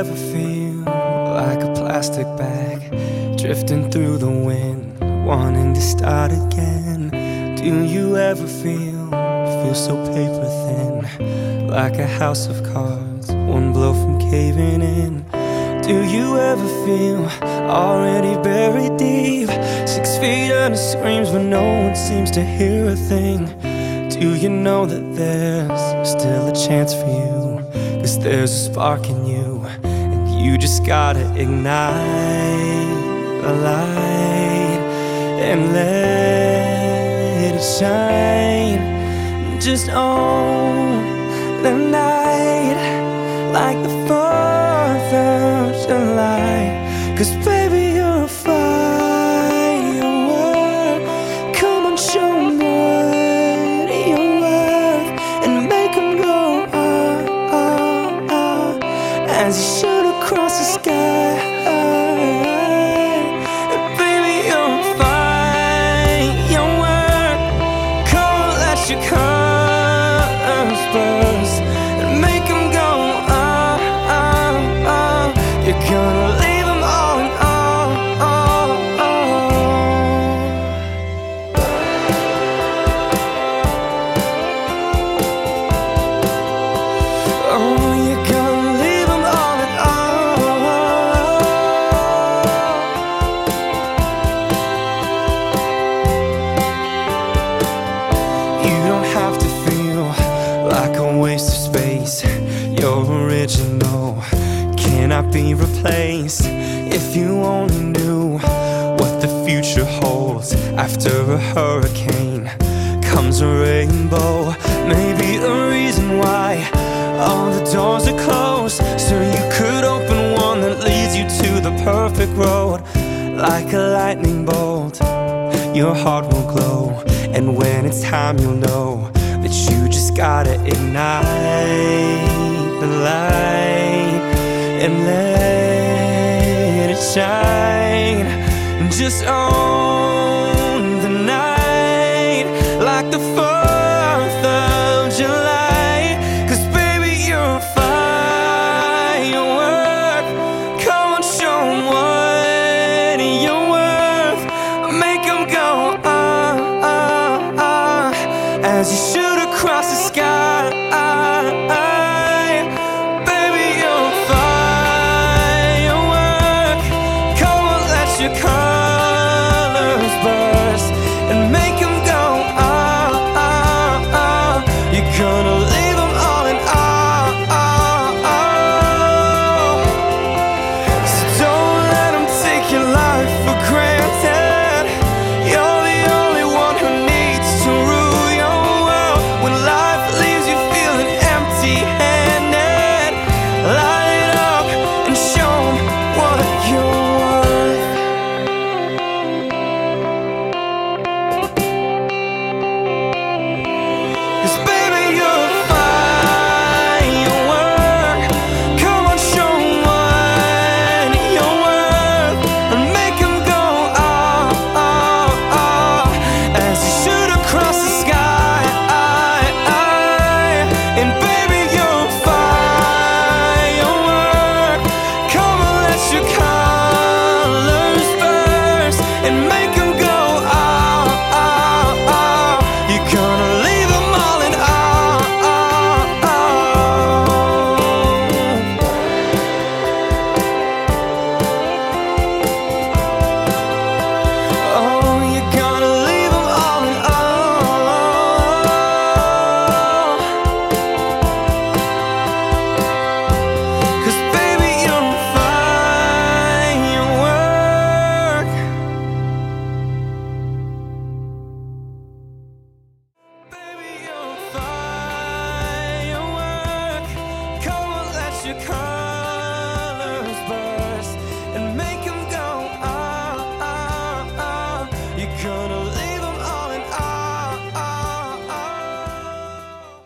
Do you ever feel like a plastic bag drifting through the wind, wanting to start again? Do you ever feel feel so paper thin, like a house of cards, one blow from caving in? Do you ever feel already buried deep, six feet under screams but no one seems to hear a thing? Do you know that there's still a chance for you? Cause there's a spark in you, you just gotta ignite a light and let it shine. Just own the night like the 4th of July. Cause waste of space. You're original, cannot be replaced. If you only knew what the future holds after a hurricane comes a rainbow. Maybe the reason why all the doors are closed, so you could open one that leads you to the perfect road, like a lightning bolt your heart will glow. And when it's time, you'll know but you just gotta ignite the light and let it shine. Just own the night like the 4th of July. Cause baby, you're a firework. Come on, show what you're worth. Make them go, ah, ah, ah, as you should across the sky.